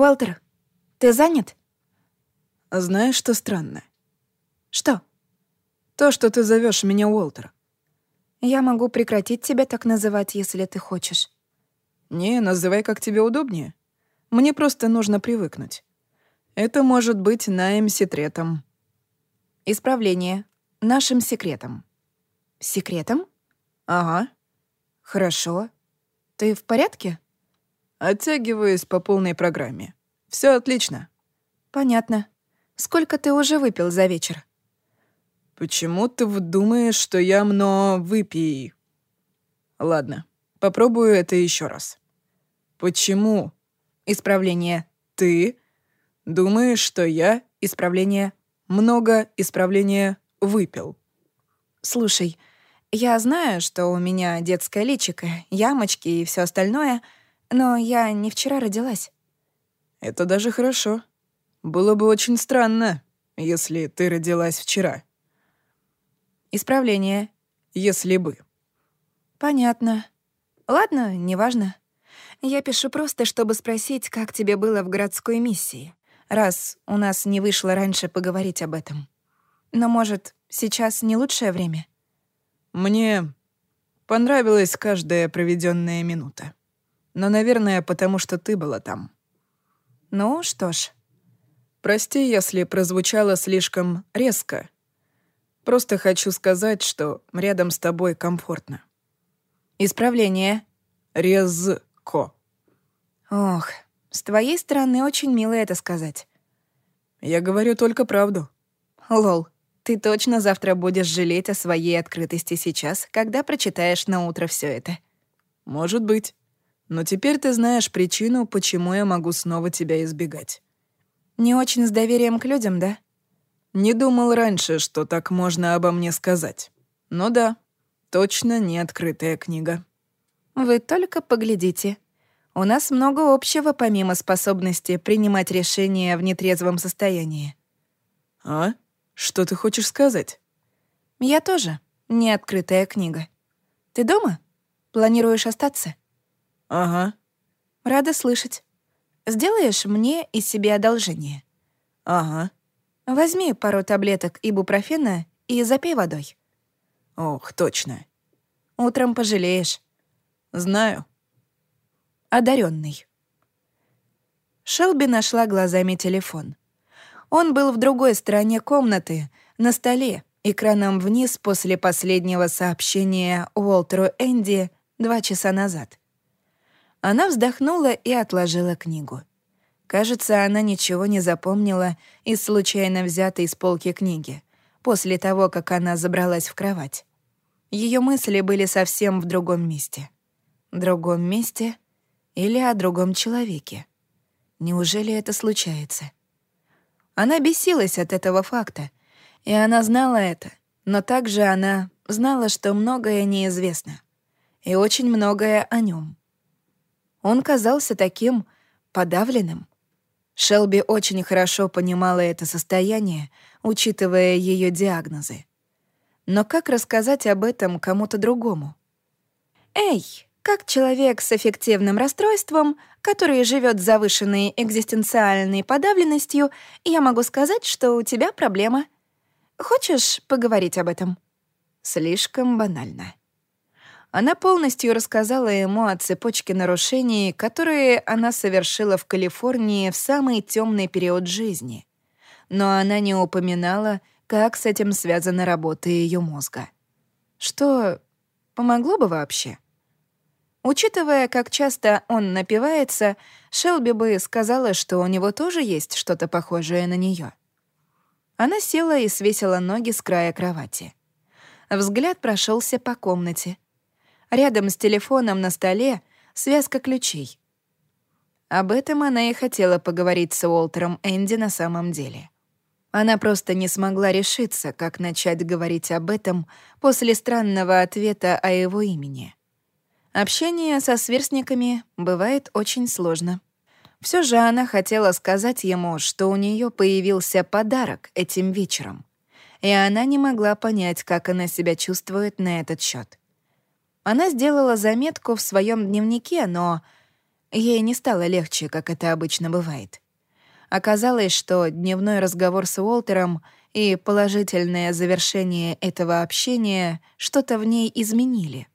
Уолтер, ты занят? Знаешь, что странно? Что? То, что ты зовешь меня Уолтер. Я могу прекратить тебя так называть, если ты хочешь. Не, называй как тебе удобнее. Мне просто нужно привыкнуть. Это может быть наим секретом. Исправление. Нашим секретом. Секретом? Ага. Хорошо. Ты в порядке? Оттягиваюсь по полной программе. Все отлично. Понятно. Сколько ты уже выпил за вечер? Почему ты думаешь, что я мно выпей? Ладно, попробую это еще раз. Почему? Исправление. Ты думаешь, что я исправление много исправления выпил? Слушай, я знаю, что у меня детское личико, ямочки и все остальное, но я не вчера родилась. Это даже хорошо. Было бы очень странно, если ты родилась вчера. Исправление. Если бы. Понятно. Ладно, неважно. Я пишу просто, чтобы спросить, как тебе было в городской миссии, раз у нас не вышло раньше поговорить об этом. Но, может, сейчас не лучшее время? Мне понравилась каждая проведенная минута. Но, наверное, потому что ты была там. Ну, что ж. Прости, если прозвучало слишком резко. Просто хочу сказать, что рядом с тобой комфортно. Исправление. Резко. Ох, с твоей стороны очень мило это сказать. Я говорю только правду. Лол, ты точно завтра будешь жалеть о своей открытости сейчас, когда прочитаешь на утро все это. Может быть. Но теперь ты знаешь причину, почему я могу снова тебя избегать. Не очень с доверием к людям, да? Не думал раньше, что так можно обо мне сказать. Но да, точно не открытая книга. Вы только поглядите. У нас много общего, помимо способности принимать решения в нетрезвом состоянии. А? Что ты хочешь сказать? Я тоже не открытая книга. Ты дома? Планируешь остаться? Ага. Рада слышать. Сделаешь мне и себе одолжение? Ага. Возьми пару таблеток ибупрофена и запей водой. Ох, точно. Утром пожалеешь. Знаю. Одаренный. Шелби нашла глазами телефон. Он был в другой стороне комнаты, на столе, экраном вниз после последнего сообщения Уолтеру Энди два часа назад. Она вздохнула и отложила книгу. Кажется, она ничего не запомнила из случайно взятой с полки книги, после того, как она забралась в кровать. Ее мысли были совсем в другом месте. Другом месте или о другом человеке. Неужели это случается? Она бесилась от этого факта, и она знала это, но также она знала, что многое неизвестно, и очень многое о нем. Он казался таким подавленным. Шелби очень хорошо понимала это состояние, учитывая ее диагнозы. Но как рассказать об этом кому-то другому? «Эй, как человек с эффективным расстройством, который живет с завышенной экзистенциальной подавленностью, я могу сказать, что у тебя проблема. Хочешь поговорить об этом? Слишком банально. Она полностью рассказала ему о цепочке нарушений, которые она совершила в Калифорнии в самый темный период жизни. Но она не упоминала, как с этим связана работа ее мозга. Что помогло бы вообще? Учитывая, как часто он напивается, Шелби бы сказала, что у него тоже есть что-то похожее на нее. Она села и свесила ноги с края кровати. Взгляд прошелся по комнате. Рядом с телефоном на столе связка ключей. Об этом она и хотела поговорить с Уолтером Энди на самом деле. Она просто не смогла решиться, как начать говорить об этом после странного ответа о его имени — Общение со сверстниками бывает очень сложно. Все же она хотела сказать ему, что у нее появился подарок этим вечером, и она не могла понять, как она себя чувствует на этот счет. Она сделала заметку в своем дневнике, но Ей не стало легче, как это обычно бывает. Оказалось, что дневной разговор с Уолтером и положительное завершение этого общения что-то в ней изменили,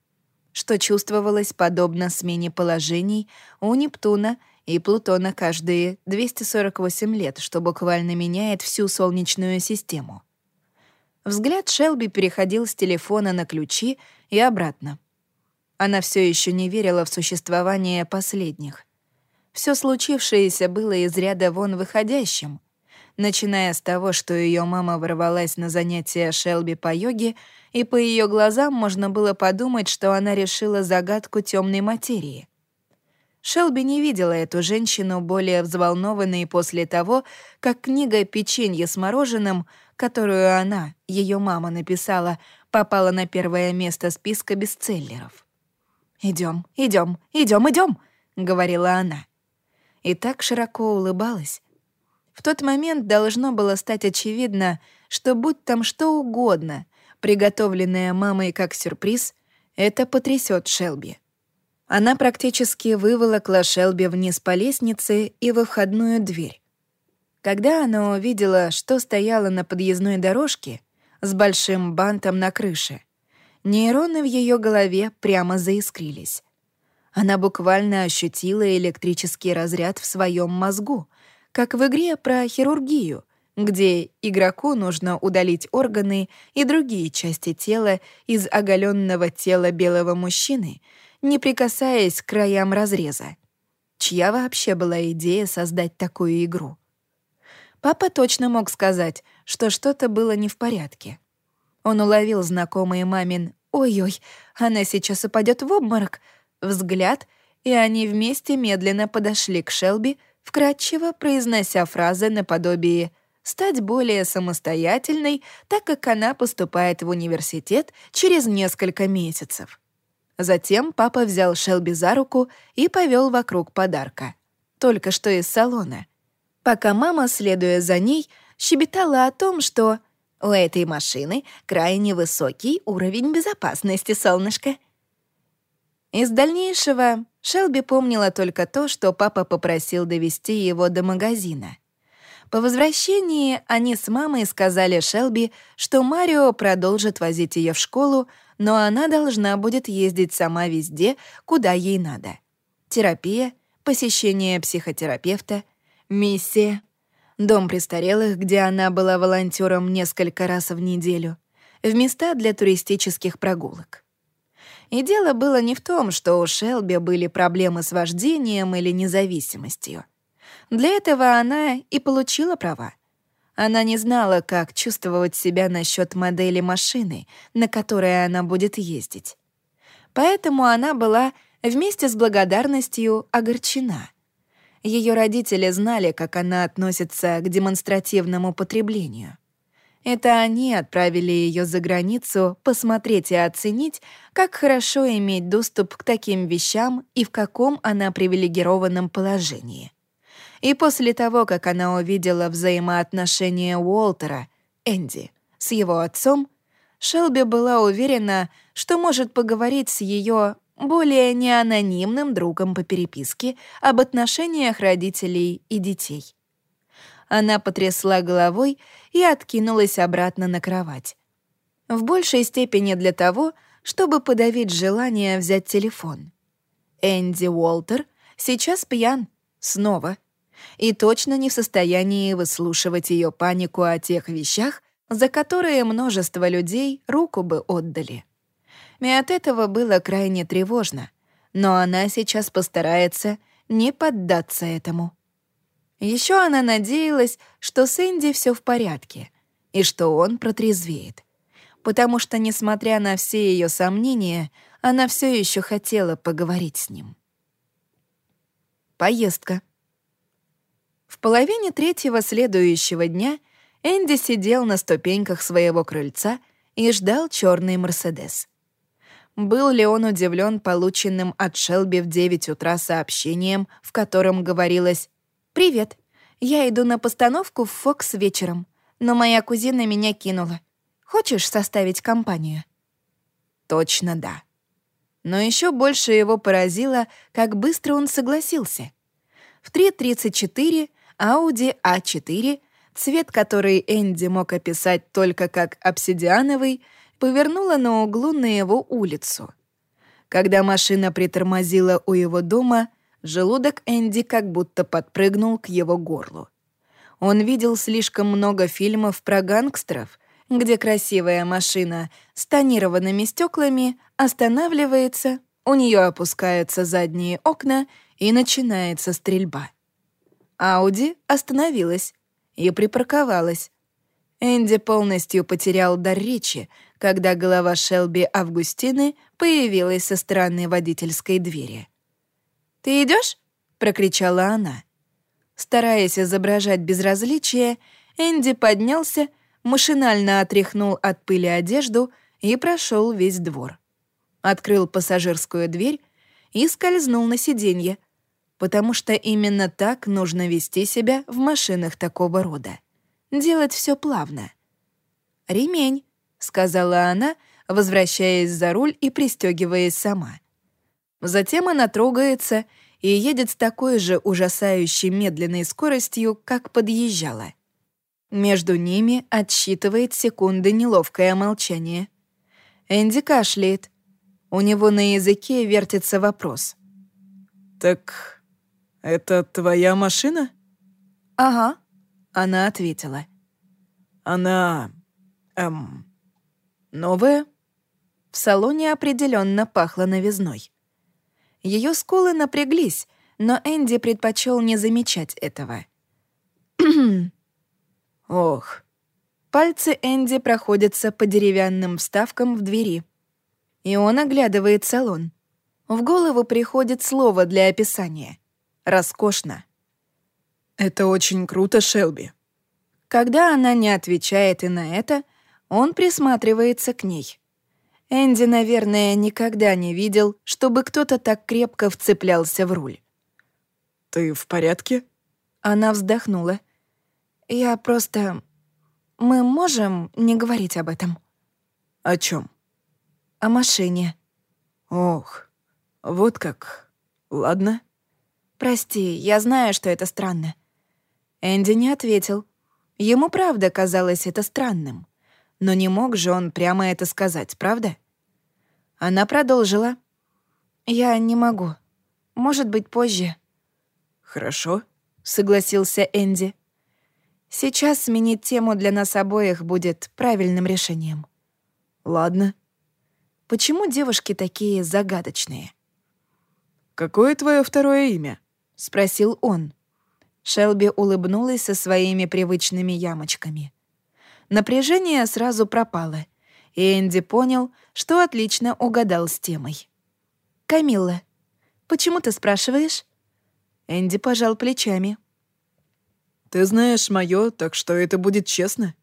что чувствовалось подобно смене положений у Нептуна и Плутона каждые 248 лет, что буквально меняет всю Солнечную систему. Взгляд Шелби переходил с телефона на ключи и обратно. Она все еще не верила в существование последних — все случившееся было из ряда вон выходящим. Начиная с того, что ее мама ворвалась на занятия Шелби по йоге, и по ее глазам можно было подумать, что она решила загадку темной материи. Шелби не видела эту женщину более взволнованной после того, как книга «Печенье с мороженым», которую она, ее мама, написала, попала на первое место списка бестселлеров. Идем, идем, идем, идем, говорила она и так широко улыбалась. В тот момент должно было стать очевидно, что будь там что угодно, приготовленное мамой как сюрприз, это потрясет Шелби. Она практически выволокла Шелби вниз по лестнице и во входную дверь. Когда она увидела, что стояло на подъездной дорожке с большим бантом на крыше, нейроны в ее голове прямо заискрились. Она буквально ощутила электрический разряд в своем мозгу, как в игре про хирургию, где игроку нужно удалить органы и другие части тела из оголенного тела белого мужчины, не прикасаясь к краям разреза. Чья вообще была идея создать такую игру? Папа точно мог сказать, что что-то было не в порядке. Он уловил знакомый мамин «Ой-ой, она сейчас упадет в обморок», взгляд, и они вместе медленно подошли к Шелби, вкратчиво произнося фразы наподобие «стать более самостоятельной, так как она поступает в университет через несколько месяцев». Затем папа взял Шелби за руку и повел вокруг подарка. Только что из салона. Пока мама, следуя за ней, щебетала о том, что «У этой машины крайне высокий уровень безопасности, солнышко. Из дальнейшего Шелби помнила только то, что папа попросил довести его до магазина. По возвращении они с мамой сказали Шелби, что Марио продолжит возить ее в школу, но она должна будет ездить сама везде, куда ей надо. Терапия, посещение психотерапевта, миссия, дом престарелых, где она была волонтером несколько раз в неделю, в места для туристических прогулок. И дело было не в том, что у Шелби были проблемы с вождением или независимостью. Для этого она и получила права. Она не знала, как чувствовать себя насчет модели машины, на которой она будет ездить. Поэтому она была вместе с благодарностью огорчена. Ее родители знали, как она относится к демонстративному потреблению — это они отправили ее за границу посмотреть и оценить, как хорошо иметь доступ к таким вещам и в каком она привилегированном положении. И после того, как она увидела взаимоотношения Уолтера, Энди, с его отцом, Шелби была уверена, что может поговорить с ее более неанонимным другом по переписке об отношениях родителей и детей. Она потрясла головой и откинулась обратно на кровать. В большей степени для того, чтобы подавить желание взять телефон. Энди Уолтер сейчас пьян. Снова. И точно не в состоянии выслушивать ее панику о тех вещах, за которые множество людей руку бы отдали. И от этого было крайне тревожно, но она сейчас постарается не поддаться этому. Еще она надеялась, что с Энди все в порядке и что он протрезвеет. Потому что, несмотря на все ее сомнения, она все еще хотела поговорить с ним. Поездка. В половине третьего следующего дня Энди сидел на ступеньках своего крыльца и ждал черный Мерседес. Был ли он удивлен полученным от Шелби в 9 утра сообщением, в котором говорилось «Привет. Я иду на постановку в Фокс вечером, но моя кузина меня кинула. Хочешь составить компанию?» Точно да. Но еще больше его поразило, как быстро он согласился. В 3.34 Audi A4, цвет который Энди мог описать только как обсидиановый, повернула на углу на его улицу. Когда машина притормозила у его дома, желудок Энди как будто подпрыгнул к его горлу. Он видел слишком много фильмов про гангстеров, где красивая машина с тонированными стеклами останавливается, у нее опускаются задние окна и начинается стрельба. Ауди остановилась и припарковалась. Энди полностью потерял дар речи, когда голова Шелби Августины появилась со стороны водительской двери. «Ты идешь? прокричала она. Стараясь изображать безразличие, Энди поднялся, машинально отряхнул от пыли одежду и прошел весь двор. Открыл пассажирскую дверь и скользнул на сиденье, потому что именно так нужно вести себя в машинах такого рода. Делать все плавно. «Ремень», — сказала она, возвращаясь за руль и пристегиваясь сама. Затем она трогается и едет с такой же ужасающей медленной скоростью, как подъезжала. Между ними отсчитывает секунды неловкое молчание. Энди кашляет. У него на языке вертится вопрос. «Так это твоя машина?» «Ага», — она ответила. «Она... эм... новая?» В салоне определенно пахло новизной. Ее скулы напряглись, но Энди предпочел не замечать этого. Ох. Пальцы Энди проходятся по деревянным вставкам в двери. И он оглядывает салон. В голову приходит слово для описания. Роскошно. Это очень круто, Шелби. Когда она не отвечает и на это, он присматривается к ней. Энди, наверное, никогда не видел, чтобы кто-то так крепко вцеплялся в руль. «Ты в порядке?» Она вздохнула. «Я просто... Мы можем не говорить об этом?» «О чем? «О машине». «Ох, вот как. Ладно». «Прости, я знаю, что это странно». Энди не ответил. Ему правда казалось это странным. Но не мог же он прямо это сказать, правда? Она продолжила. «Я не могу. Может быть, позже». «Хорошо», — согласился Энди. «Сейчас сменить тему для нас обоих будет правильным решением». «Ладно». «Почему девушки такие загадочные?» «Какое твое второе имя?» — спросил он. Шелби улыбнулась со своими привычными ямочками. Напряжение сразу пропало, и Энди понял, что отлично угадал с темой. «Камилла, почему ты спрашиваешь?» Энди пожал плечами. «Ты знаешь моё, так что это будет честно».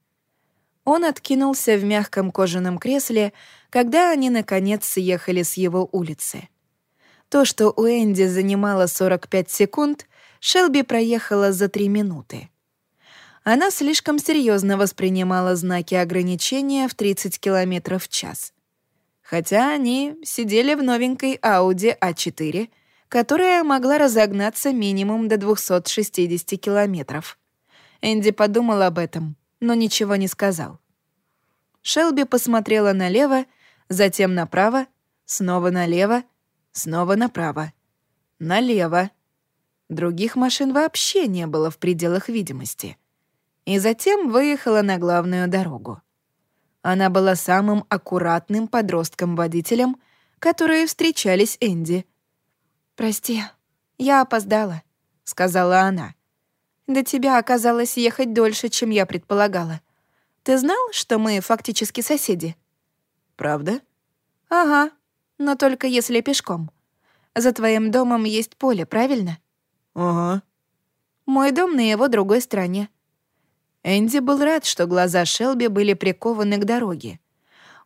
Он откинулся в мягком кожаном кресле, когда они, наконец, съехали с его улицы. То, что у Энди занимало 45 секунд, Шелби проехала за 3 минуты она слишком серьезно воспринимала знаки ограничения в 30 км в час. Хотя они сидели в новенькой Audi A4, которая могла разогнаться минимум до 260 километров. Энди подумал об этом, но ничего не сказал. Шелби посмотрела налево, затем направо, снова налево, снова направо. Налево. Других машин вообще не было в пределах видимости и затем выехала на главную дорогу. Она была самым аккуратным подростком-водителем, которые встречались Энди. «Прости, я опоздала», — сказала она. «До тебя оказалось ехать дольше, чем я предполагала. Ты знал, что мы фактически соседи?» «Правда?» «Ага, но только если пешком. За твоим домом есть поле, правильно?» «Ага». «Мой дом на его другой стороне. Энди был рад, что глаза Шелби были прикованы к дороге.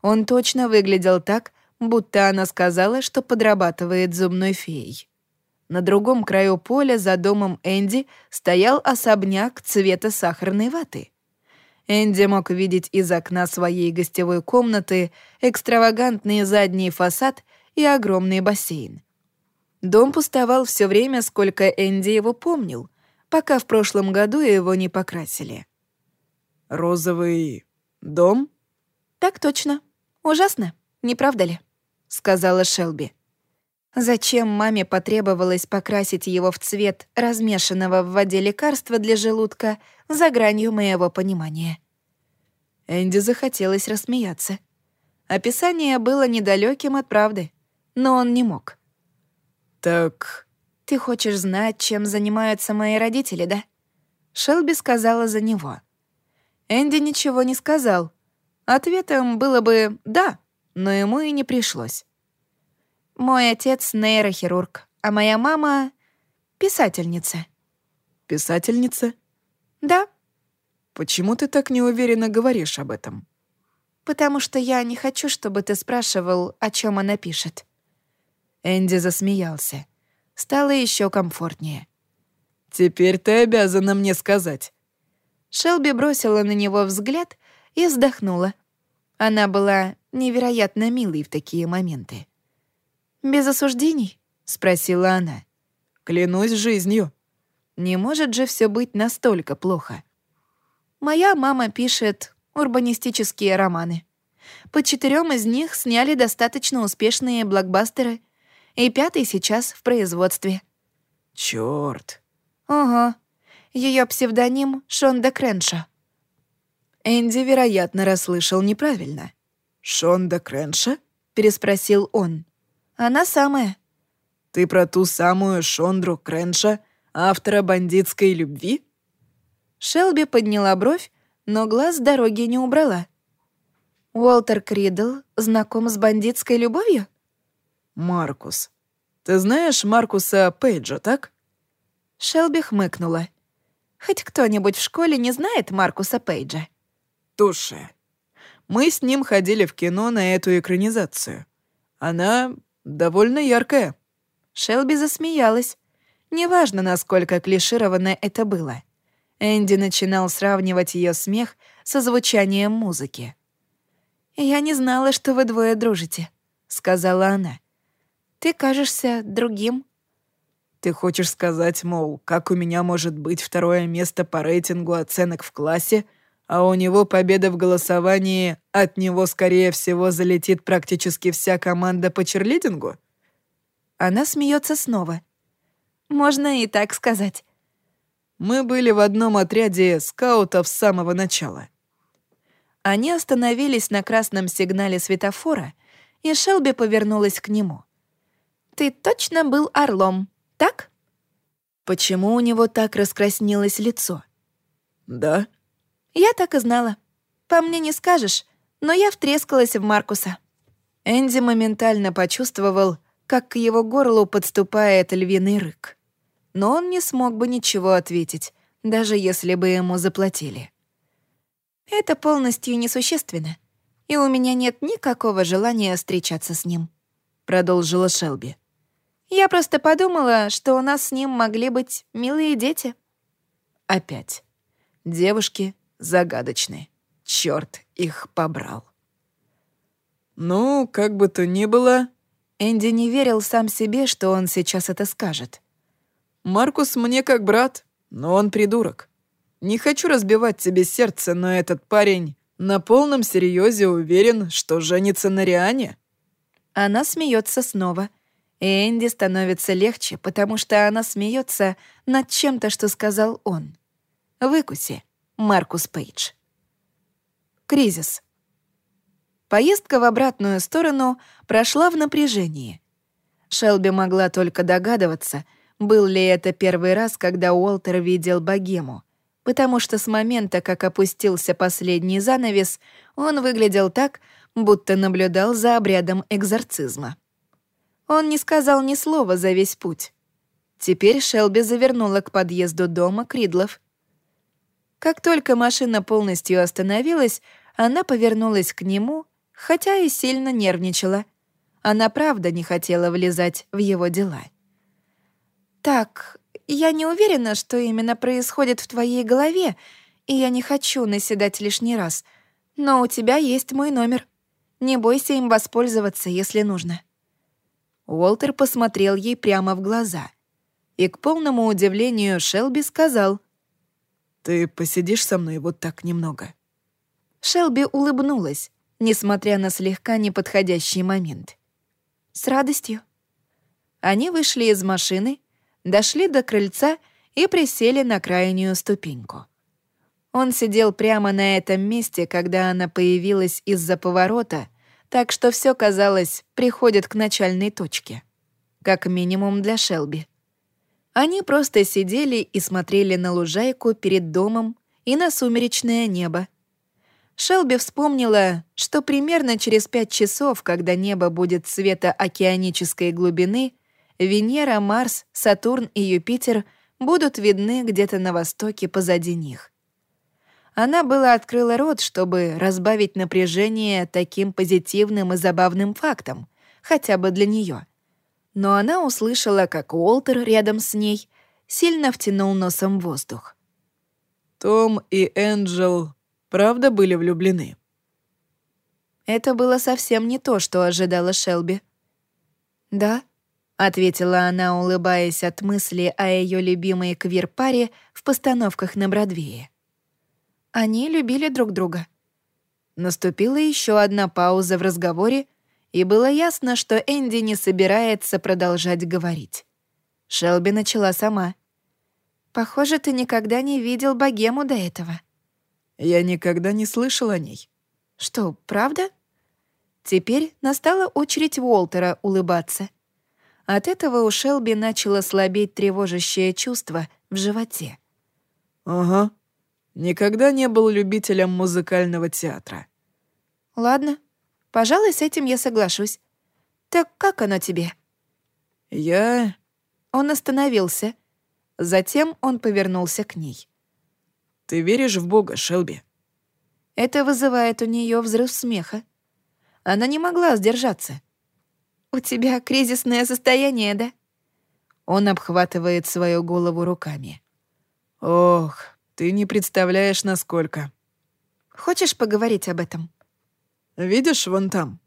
Он точно выглядел так, будто она сказала, что подрабатывает зубной феей. На другом краю поля за домом Энди стоял особняк цвета сахарной ваты. Энди мог видеть из окна своей гостевой комнаты экстравагантный задний фасад и огромный бассейн. Дом пустовал все время, сколько Энди его помнил, пока в прошлом году его не покрасили. «Розовый дом?» «Так точно. Ужасно, не правда ли?» — сказала Шелби. Зачем маме потребовалось покрасить его в цвет размешанного в воде лекарства для желудка за гранью моего понимания? Энди захотелось рассмеяться. Описание было недалеким от правды, но он не мог. «Так...» «Ты хочешь знать, чем занимаются мои родители, да?» Шелби сказала за него. Энди ничего не сказал. Ответом было бы «да», но ему и не пришлось. «Мой отец — нейрохирург, а моя мама — писательница». «Писательница?» «Да». «Почему ты так неуверенно говоришь об этом?» «Потому что я не хочу, чтобы ты спрашивал, о чем она пишет». Энди засмеялся. Стало еще комфортнее. «Теперь ты обязана мне сказать». Шелби бросила на него взгляд и вздохнула. Она была невероятно милой в такие моменты. «Без осуждений?» — спросила она. «Клянусь жизнью». Не может же все быть настолько плохо. Моя мама пишет урбанистические романы. По четырем из них сняли достаточно успешные блокбастеры, и пятый сейчас в производстве. Чёрт. Ого. Ее псевдоним Шонда Кренша. Энди, вероятно, расслышал неправильно. «Шонда Кренша?» — переспросил он. «Она самая». «Ты про ту самую Шондру Кренша, автора «Бандитской любви»?» Шелби подняла бровь, но глаз дороги не убрала. «Уолтер Кридл знаком с бандитской любовью?» «Маркус. Ты знаешь Маркуса Пейджа, так?» Шелби хмыкнула. «Хоть кто-нибудь в школе не знает Маркуса Пейджа?» «Туше. Мы с ним ходили в кино на эту экранизацию. Она довольно яркая». Шелби засмеялась. Неважно, насколько клишировано это было. Энди начинал сравнивать ее смех со звучанием музыки. «Я не знала, что вы двое дружите», — сказала она. «Ты кажешься другим». «Ты хочешь сказать, мол, как у меня может быть второе место по рейтингу оценок в классе, а у него победа в голосовании, от него, скорее всего, залетит практически вся команда по черлидингу?» Она смеется снова. «Можно и так сказать». Мы были в одном отряде скаутов с самого начала. Они остановились на красном сигнале светофора, и Шелби повернулась к нему. «Ты точно был орлом, так?» Почему у него так раскраснелось лицо? «Да». «Я так и знала. По мне не скажешь, но я втрескалась в Маркуса». Энди моментально почувствовал, как к его горлу подступает львиный рык но он не смог бы ничего ответить, даже если бы ему заплатили. Это полностью несущественно, и у меня нет никакого желания встречаться с ним», — продолжила Шелби. «Я просто подумала, что у нас с ним могли быть милые дети». Опять. Девушки загадочные. Чёрт их побрал. «Ну, как бы то ни было...» Энди не верил сам себе, что он сейчас это скажет. Маркус мне как брат, но он придурок. Не хочу разбивать тебе сердце, но этот парень на полном серьезе уверен, что женится на Риане». Она смеется снова. Энди становится легче, потому что она смеется над чем-то, что сказал он. Выкуси, Маркус Пейдж. Кризис. Поездка в обратную сторону прошла в напряжении. Шелби могла только догадываться — был ли это первый раз, когда Уолтер видел богему, потому что с момента, как опустился последний занавес, он выглядел так, будто наблюдал за обрядом экзорцизма. Он не сказал ни слова за весь путь. Теперь Шелби завернула к подъезду дома Кридлов. Как только машина полностью остановилась, она повернулась к нему, хотя и сильно нервничала. Она правда не хотела влезать в его дела. «Так, я не уверена, что именно происходит в твоей голове, и я не хочу наседать лишний раз. Но у тебя есть мой номер. Не бойся им воспользоваться, если нужно». Уолтер посмотрел ей прямо в глаза. И к полному удивлению Шелби сказал. «Ты посидишь со мной вот так немного?» Шелби улыбнулась, несмотря на слегка неподходящий момент. «С радостью». Они вышли из машины, дошли до крыльца и присели на крайнюю ступеньку. Он сидел прямо на этом месте, когда она появилась из-за поворота, так что все казалось, приходит к начальной точке. Как минимум для Шелби. Они просто сидели и смотрели на лужайку перед домом и на сумеречное небо. Шелби вспомнила, что примерно через пять часов, когда небо будет цвета океанической глубины, Венера, Марс, Сатурн и Юпитер будут видны где-то на востоке позади них. Она была открыла рот, чтобы разбавить напряжение таким позитивным и забавным фактом, хотя бы для нее. Но она услышала, как Уолтер рядом с ней сильно втянул носом воздух. «Том и Энджел правда были влюблены?» Это было совсем не то, что ожидала Шелби. «Да», — ответила она, улыбаясь от мысли о ее любимой квир-паре в постановках на Бродвее. Они любили друг друга. Наступила еще одна пауза в разговоре, и было ясно, что Энди не собирается продолжать говорить. Шелби начала сама. «Похоже, ты никогда не видел богему до этого». «Я никогда не слышал о ней». «Что, правда?» Теперь настала очередь Уолтера улыбаться. От этого у Шелби начало слабеть тревожащее чувство в животе. «Ага», Никогда не был любителем музыкального театра. Ладно, пожалуй, с этим я соглашусь. Так как оно тебе? Я... Он остановился. Затем он повернулся к ней. Ты веришь в Бога, Шелби? Это вызывает у нее взрыв смеха. Она не могла сдержаться. «У тебя кризисное состояние, да?» Он обхватывает свою голову руками. «Ох, ты не представляешь, насколько. Хочешь поговорить об этом? Видишь, вон там.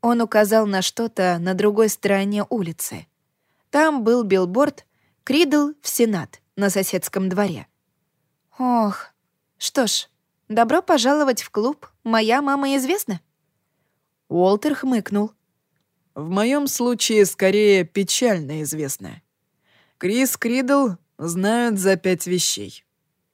Он указал на что-то на другой стороне улицы. Там был билборд «Кридл в Сенат» на соседском дворе. Ох, что ж, добро пожаловать в клуб. Моя мама известна. Уолтер хмыкнул. В моем случае скорее печально известна. Крис Кридл знают за пять вещей.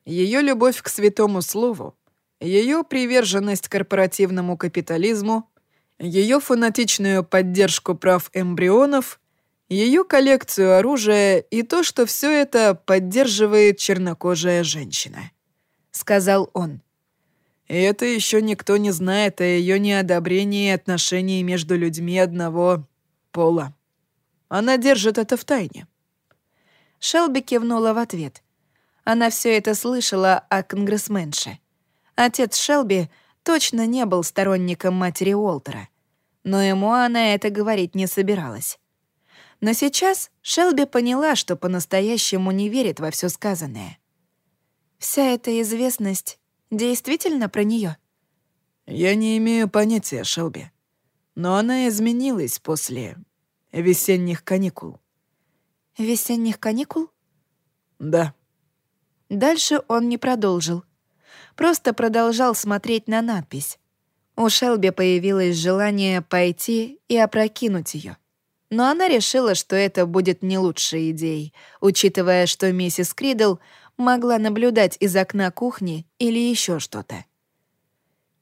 Ее любовь к святому слову, ее приверженность корпоративному капитализму, ее фанатичную поддержку прав эмбрионов, ее коллекцию оружия и то, что все это поддерживает чернокожая женщина», — сказал он. И это еще никто не знает о ее неодобрении отношений между людьми одного пола. Она держит это в тайне. Шелби кивнула в ответ. Она все это слышала о конгрессменше. Отец Шелби точно не был сторонником матери Уолтера, но ему она это говорить не собиралась. Но сейчас Шелби поняла, что по-настоящему не верит во все сказанное. Вся эта известность действительно про нее. Я не имею понятия, Шелби. Но она изменилась после весенних каникул. Весенних каникул? Да. Дальше он не продолжил. Просто продолжал смотреть на надпись. У Шелби появилось желание пойти и опрокинуть ее. Но она решила, что это будет не лучшей идеей, учитывая, что миссис Кридл могла наблюдать из окна кухни или еще что-то.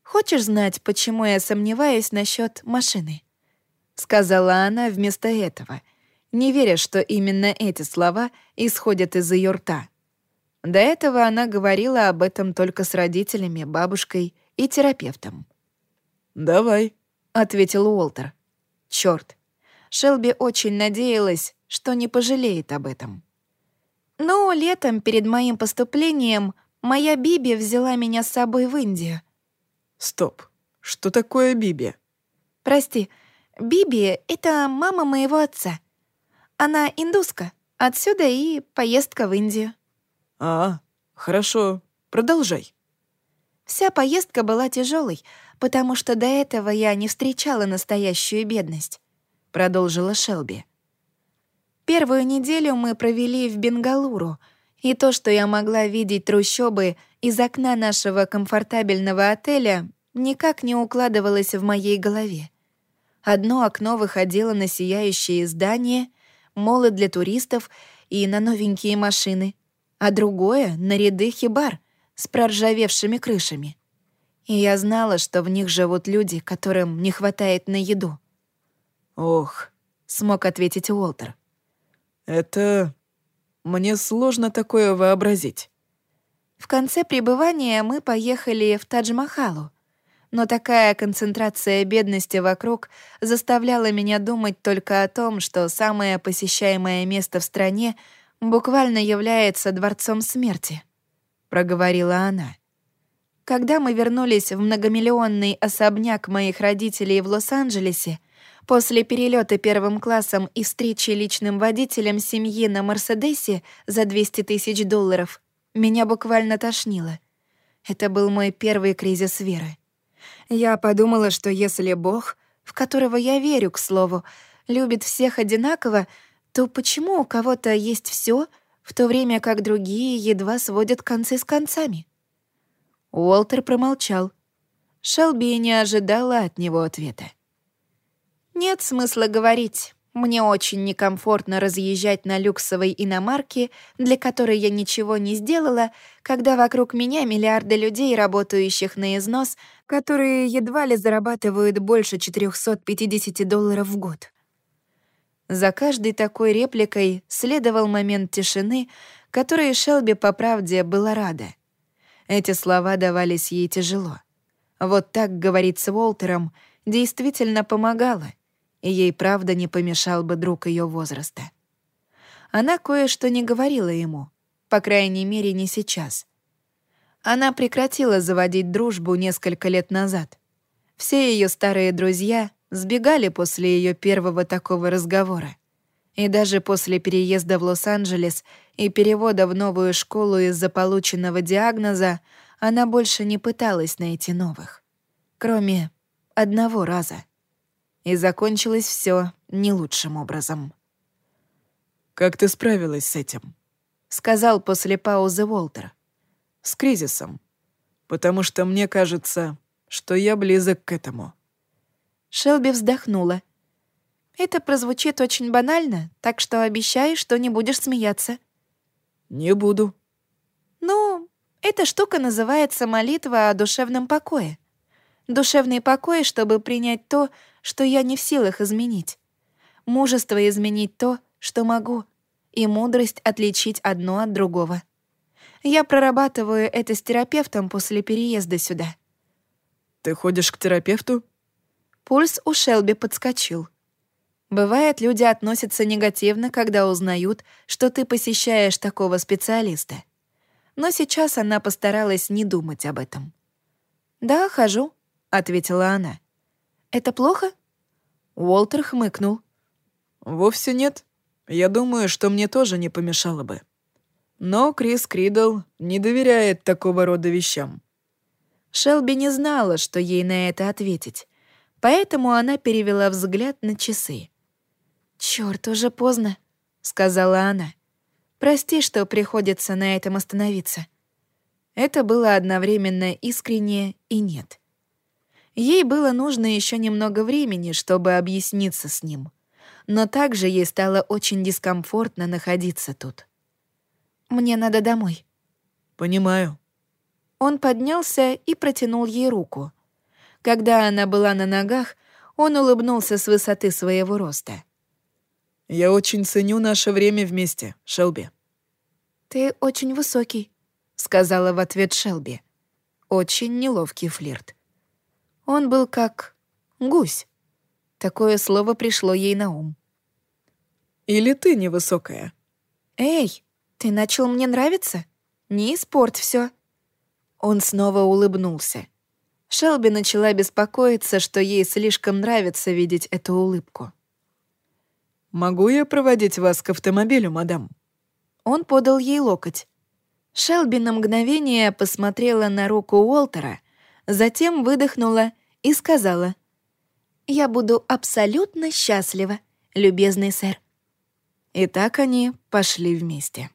«Хочешь знать, почему я сомневаюсь насчет машины?» — сказала она вместо этого, не веря, что именно эти слова исходят из ее рта. До этого она говорила об этом только с родителями, бабушкой и терапевтом. «Давай», — ответил Уолтер. Черт, Шелби очень надеялась, что не пожалеет об этом. Но летом перед моим поступлением моя Биби взяла меня с собой в Индию. Стоп, что такое Биби? Прости, Биби — это мама моего отца. Она индуска, отсюда и поездка в Индию. «А, хорошо, продолжай». Вся поездка была тяжелой, потому что до этого я не встречала настоящую бедность. продолжила Шелби. Первую неделю мы провели в Бенгалуру, и то, что я могла видеть трущобы из окна нашего комфортабельного отеля, никак не укладывалось в моей голове. Одно окно выходило на сияющие здания, молы для туристов и на новенькие машины, а другое — на ряды хибар с проржавевшими крышами. И я знала, что в них живут люди, которым не хватает на еду. «Ох», — смог ответить Уолтер. «Это... мне сложно такое вообразить». В конце пребывания мы поехали в Тадж-Махалу, но такая концентрация бедности вокруг заставляла меня думать только о том, что самое посещаемое место в стране буквально является дворцом смерти, проговорила она. Когда мы вернулись в многомиллионный особняк моих родителей в Лос-Анджелесе, после перелета первым классом и встречи личным водителем семьи на Мерседесе за 200 тысяч долларов, меня буквально тошнило. Это был мой первый кризис веры. Я подумала, что если Бог, в которого я верю, к слову, любит всех одинаково, то почему у кого-то есть все, в то время как другие едва сводят концы с концами? Уолтер промолчал. Шелби не ожидала от него ответа. «Нет смысла говорить. Мне очень некомфортно разъезжать на люксовой иномарке, для которой я ничего не сделала, когда вокруг меня миллиарды людей, работающих на износ, которые едва ли зарабатывают больше 450 долларов в год. За каждой такой репликой следовал момент тишины, которой Шелби по правде была рада. Эти слова давались ей тяжело. Вот так говорить с Уолтером действительно помогало — и ей правда не помешал бы друг ее возраста. Она кое-что не говорила ему, по крайней мере, не сейчас. Она прекратила заводить дружбу несколько лет назад. Все ее старые друзья сбегали после ее первого такого разговора. И даже после переезда в Лос-Анджелес и перевода в новую школу из-за полученного диагноза она больше не пыталась найти новых. Кроме одного раза — и закончилось все не лучшим образом. «Как ты справилась с этим?» — сказал после паузы Уолтер. «С кризисом. Потому что мне кажется, что я близок к этому». Шелби вздохнула. «Это прозвучит очень банально, так что обещай, что не будешь смеяться». «Не буду». «Ну, эта штука называется молитва о душевном покое. Душевный покой, чтобы принять то, что я не в силах изменить. Мужество изменить то, что могу, и мудрость отличить одно от другого. Я прорабатываю это с терапевтом после переезда сюда. Ты ходишь к терапевту? Пульс у Шелби подскочил. Бывает, люди относятся негативно, когда узнают, что ты посещаешь такого специалиста. Но сейчас она постаралась не думать об этом. «Да, хожу», — ответила она. Это плохо?» Уолтер хмыкнул. «Вовсе нет. Я думаю, что мне тоже не помешало бы. Но Крис Кридл не доверяет такого рода вещам». Шелби не знала, что ей на это ответить, поэтому она перевела взгляд на часы. «Чёрт, уже поздно», — сказала она. «Прости, что приходится на этом остановиться». Это было одновременно искренне и нет. Ей было нужно еще немного времени, чтобы объясниться с ним. Но также ей стало очень дискомфортно находиться тут. «Мне надо домой». «Понимаю». Он поднялся и протянул ей руку. Когда она была на ногах, он улыбнулся с высоты своего роста. «Я очень ценю наше время вместе, Шелби». «Ты очень высокий», — сказала в ответ Шелби. Очень неловкий флирт. Он был как гусь. Такое слово пришло ей на ум. «Или ты невысокая?» «Эй, ты начал мне нравиться? Не испорть все. Он снова улыбнулся. Шелби начала беспокоиться, что ей слишком нравится видеть эту улыбку. «Могу я проводить вас к автомобилю, мадам?» Он подал ей локоть. Шелби на мгновение посмотрела на руку Уолтера, затем выдохнула и сказала. Я буду абсолютно счастлива, любезный сэр. И так они пошли вместе.